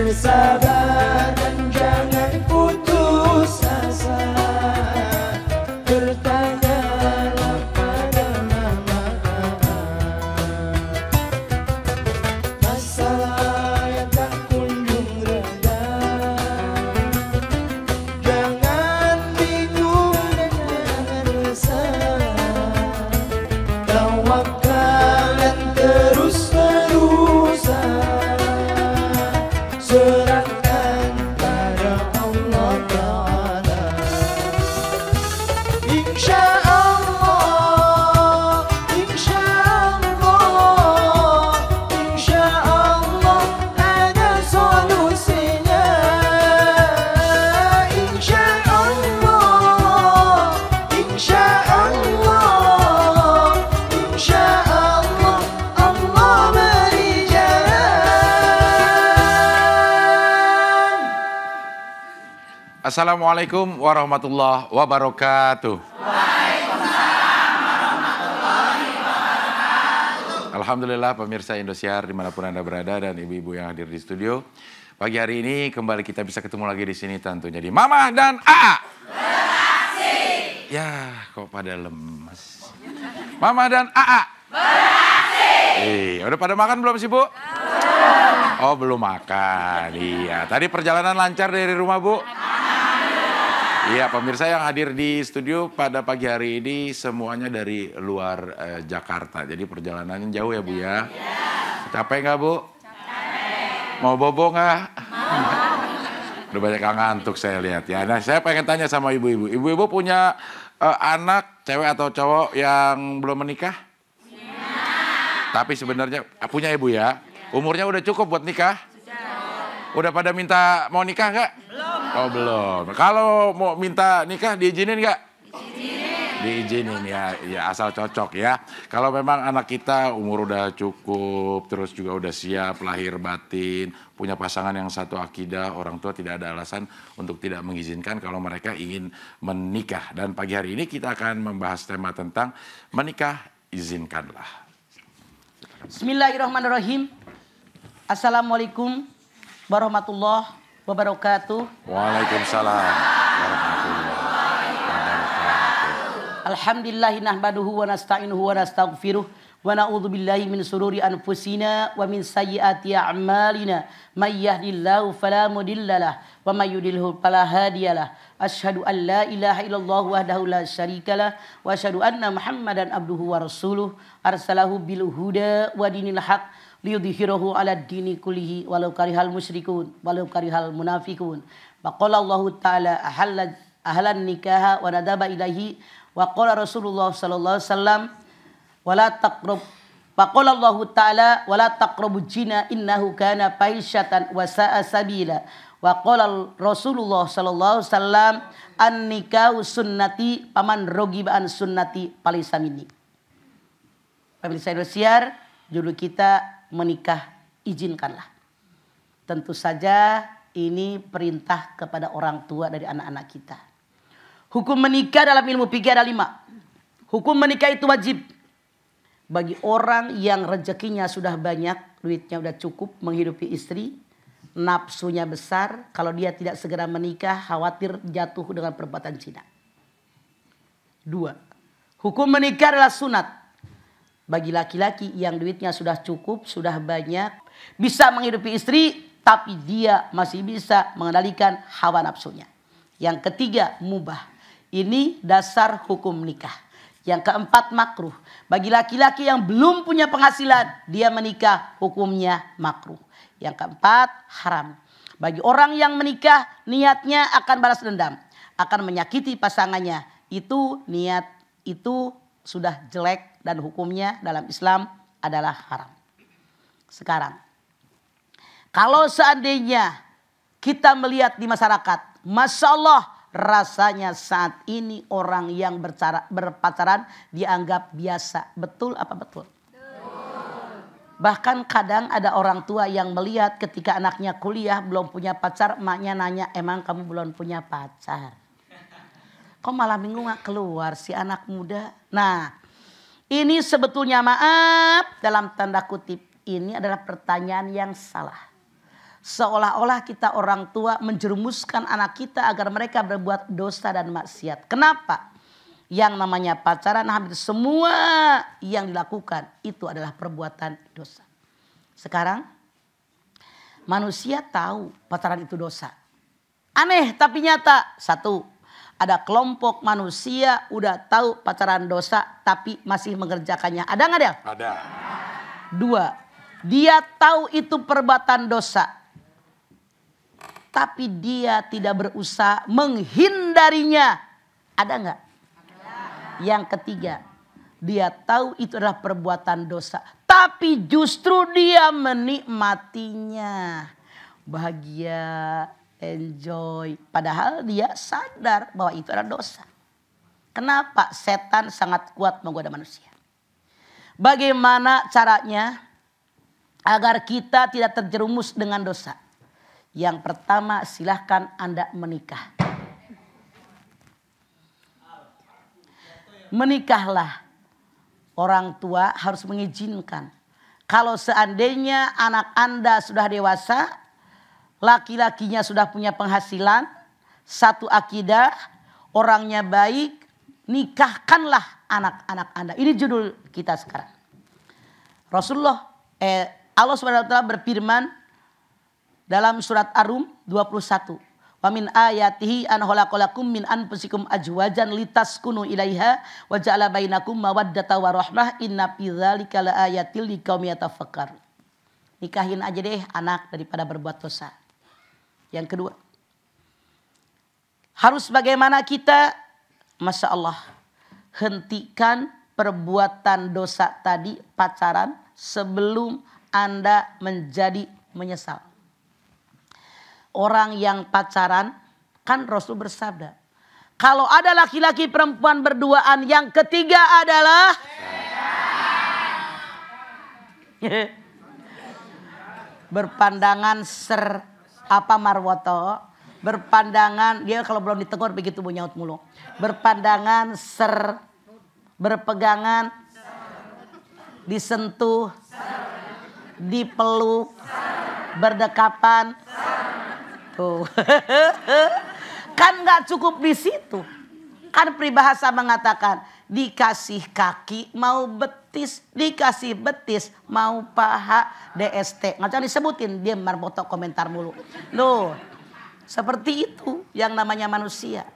Saturday, Saturday. Assalamualaikum warahmatullahi wabarakatuh. Alhamdulillah pemirsa Indosiar di mana pun Anda berada dan ibu-ibu yang hadir di studio. Pagi hari ini kembali kita bisa ketemu lagi di sini tentunya di Mama dan AA. Beraksi. Ya kok pada lemes. Mama dan AA. Beraksi. Eh, udah pada makan belum sih Bu? Belum. Oh belum makan, iya. Tadi perjalanan lancar dari rumah Bu? Iya, pemirsa yang hadir di studio pada pagi hari ini semuanya dari luar eh, Jakarta. Jadi perjalanannya jauh ya Bu ya? Iya. Capek nggak Bu? Capek. Mau bobo nggak? Udah banyak yang ngantuk saya lihat ya. Nah saya pengen tanya sama ibu-ibu. Ibu-ibu punya eh, anak cewek atau cowok yang belum menikah? Iya. Tapi sebenarnya ah, punya ibu ya? Umurnya udah cukup buat nikah? Sudah. Udah pada minta mau nikah nggak? Oh belum. Kalau mau minta nikah diizinin nggak? Diizinin. Diizinin ya, ya asal cocok ya. Kalau memang anak kita umur udah cukup, terus juga udah siap lahir batin, punya pasangan yang satu akidah, orang tua tidak ada alasan untuk tidak mengizinkan kalau mereka ingin menikah. Dan pagi hari ini kita akan membahas tema tentang menikah izinkanlah. Bismillahirrahmanirrahim. Assalamualaikum warahmatullahi wabarakatuh. Waalaikumsalam warahmatullahi wabarakatuh. Alhamdulillah nahmaduhu wa nasta'inuhu wa nastaghfiruh wa na'udzu billahi min sururi anfusina wa min sayyiati a'malina may yahdihillahu fala mudhillalah wa may yudlilhu fala hadiyalah asyhadu an la ilaha illallah wahdahu la syarikalah wa asyhadu anna muhammadan abduhu wa rasuluh arsalahu bil huda wa dinil haq liyudhhirahu ala dini kullihi walau karihal musyrikun walau karihal munafikun. Faqala Allah taala ahalla ahlan nikaha wa nadaba ilaihi wa qala Rasulullah sallallahu alaihi wasallam wala taqrab faqala Allah taala wala taqrabu jina innahu kana fahisyatan wa sa'a sabila. Wa qala Rasulullah sallallahu alaihi wasallam an nikahu sunnati paman rogiba an sunnati palisa minni Pemirsa Indosiar, judul kita menikah izinkanlah. Tentu saja ini perintah kepada orang tua dari anak-anak kita. Hukum menikah dalam ilmu fikih ada lima. Hukum menikah itu wajib bagi orang yang rezekinya sudah banyak, duitnya sudah cukup menghidupi istri, nafsunya besar, kalau dia tidak segera menikah khawatir jatuh dengan perbuatan zina. Dua, hukum menikah adalah sunat bagi laki-laki yang duitnya sudah cukup, sudah banyak, bisa menghidupi istri, tapi dia masih bisa mengendalikan hawa nafsunya. Yang ketiga, mubah. Ini dasar hukum nikah. Yang keempat, makruh. Bagi laki-laki yang belum punya penghasilan, dia menikah, hukumnya makruh. Yang keempat, haram. Bagi orang yang menikah, niatnya akan balas dendam, akan menyakiti pasangannya. Itu niat itu sudah jelek dan hukumnya dalam Islam adalah haram. Sekarang, kalau seandainya kita melihat di masyarakat, masya Allah rasanya saat ini orang yang bercara, berpacaran dianggap biasa. Betul apa betul? Bahkan kadang ada orang tua yang melihat ketika anaknya kuliah belum punya pacar, maknya nanya, emang kamu belum punya pacar? Kok malam minggu gak keluar si anak muda? Nah ini sebetulnya maaf dalam tanda kutip. Ini adalah pertanyaan yang salah. Seolah-olah kita orang tua menjerumuskan anak kita agar mereka berbuat dosa dan maksiat. Kenapa? Yang namanya pacaran hampir semua yang dilakukan itu adalah perbuatan dosa. Sekarang manusia tahu pacaran itu dosa. Aneh tapi nyata. Satu, ada kelompok manusia udah tahu pacaran dosa tapi masih mengerjakannya. Ada nggak dia? Ada. Dua, dia tahu itu perbuatan dosa. Tapi dia tidak berusaha menghindarinya. Ada nggak? Yang ketiga, dia tahu itu adalah perbuatan dosa. Tapi justru dia menikmatinya. Bahagia, enjoy. Padahal dia sadar bahwa itu adalah dosa. Kenapa setan sangat kuat menggoda manusia? Bagaimana caranya agar kita tidak terjerumus dengan dosa? Yang pertama silahkan Anda menikah. Menikahlah. Orang tua harus mengizinkan. Kalau seandainya anak Anda sudah dewasa, laki-lakinya sudah punya penghasilan, satu akidah, orangnya baik, nikahkanlah anak-anak Anda. Ini judul kita sekarang. Rasulullah eh, Allah Subhanahu wa taala berfirman dalam surat Ar-Rum 21. Wa min ayatihi an khalaqalakum min anfusikum ajwajan litaskunu ilaiha wa ja'ala bainakum mawaddata wa rahmah inna fi dzalika laayatil liqaumin yatafakkarun. Nikahin aja deh anak daripada berbuat dosa. Yang kedua, harus bagaimana kita, masya Allah, hentikan perbuatan dosa tadi pacaran sebelum Anda menjadi menyesal. Orang yang pacaran kan Rasul bersabda. Kalau ada laki-laki perempuan berduaan yang ketiga adalah berpandangan ser apa marwoto? Berpandangan dia kalau belum ditegur begitu bunyi nyaut mulu. Berpandangan ser. Berpegangan disentuh dipeluk berdekapan. Tuh. Kan nggak cukup di situ. Kan peribahasa mengatakan dikasih kaki mau betis dikasih betis mau paha DST nggak disebutin dia marbotok komentar mulu loh seperti itu yang namanya manusia.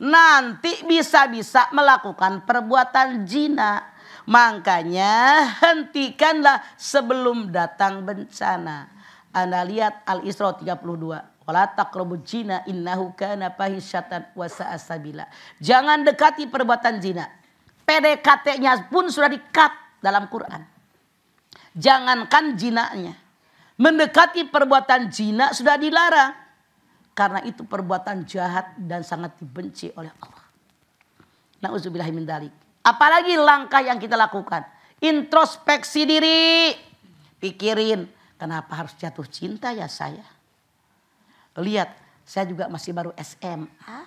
Nanti bisa-bisa melakukan perbuatan jina. Makanya hentikanlah sebelum datang bencana. Anda lihat Al-Isra 32. Wala taqrabu jina innahu. Jangan dekati perbuatan zina. PDKT-nya pun sudah dikat dalam Quran. Jangankan jinanya. Mendekati perbuatan zina sudah dilarang. Karena itu perbuatan jahat dan sangat dibenci oleh Allah. Nauzubillahimin dalik. Apalagi langkah yang kita lakukan. Introspeksi diri. Pikirin, kenapa harus jatuh cinta ya saya? Lihat, saya juga masih baru SMA.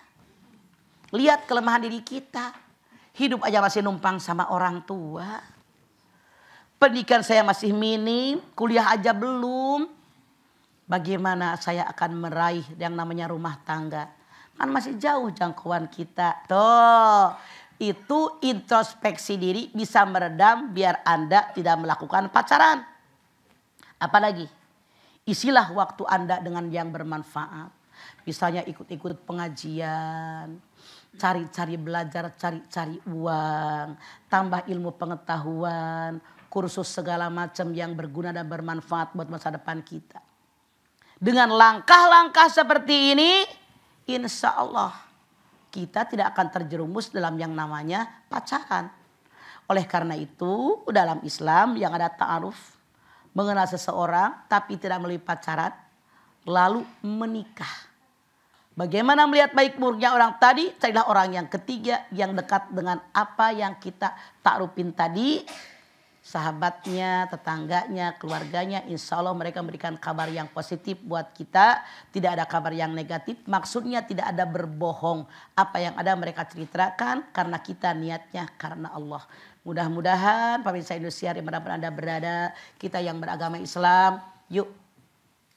Lihat kelemahan diri kita. Hidup aja masih numpang sama orang tua. Pendidikan saya masih minim, kuliah aja belum bagaimana saya akan meraih yang namanya rumah tangga. Kan masih jauh jangkauan kita. Tuh, itu introspeksi diri bisa meredam biar Anda tidak melakukan pacaran. Apalagi, isilah waktu Anda dengan yang bermanfaat. Misalnya ikut-ikut pengajian, cari-cari belajar, cari-cari uang, tambah ilmu pengetahuan, kursus segala macam yang berguna dan bermanfaat buat masa depan kita. Dengan langkah-langkah seperti ini, insya Allah kita tidak akan terjerumus dalam yang namanya pacaran. Oleh karena itu, dalam Islam yang ada ta'aruf, mengenal seseorang tapi tidak melalui pacaran, lalu menikah. Bagaimana melihat baik buruknya orang tadi? Carilah orang yang ketiga yang dekat dengan apa yang kita takrupin tadi sahabatnya, tetangganya, keluarganya, insya Allah mereka memberikan kabar yang positif buat kita. Tidak ada kabar yang negatif, maksudnya tidak ada berbohong. Apa yang ada mereka ceritakan karena kita niatnya karena Allah. Mudah-mudahan pemirsa Indonesia di mana pun Anda berada, kita yang beragama Islam, yuk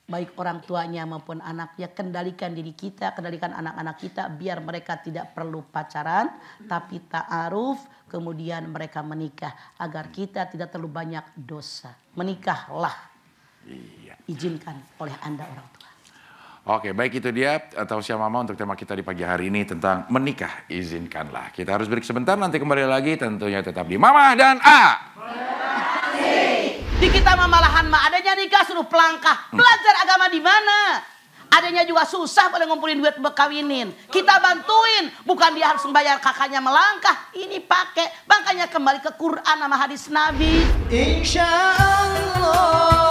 baik orang tuanya maupun anaknya kendalikan diri kita, kendalikan anak-anak kita biar mereka tidak perlu pacaran tapi ta'aruf kemudian mereka menikah agar kita tidak terlalu banyak dosa. Menikahlah. Iya. Izinkan oleh Anda orang tua. Oke, baik itu dia atau siapa mama untuk tema kita di pagi hari ini tentang menikah. Izinkanlah. Kita harus break sebentar nanti kembali lagi tentunya tetap di Mama dan A. Kita malahan mah adanya nikah suruh pelangkah. Belajar agama di mana? Adanya juga susah boleh ngumpulin duit buat kawinin. Kita bantuin. Bukan dia harus membayar kakaknya melangkah. Ini pakai. Makanya kembali ke Quran sama hadis Nabi. Insya Allah.